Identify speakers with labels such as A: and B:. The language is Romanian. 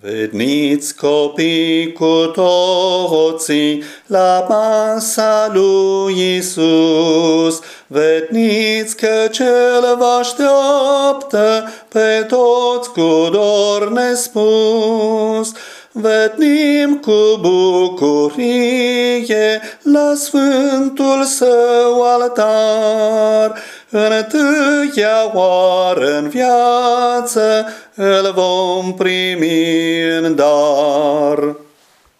A: Veniți copii cu toții la masa lui Isus, veniți că Cel vă așteaptă pe toți cu dor nespus. Venim cu bucurie la Sfântul Său altar, întâia oară în viață îl vom primi în dar.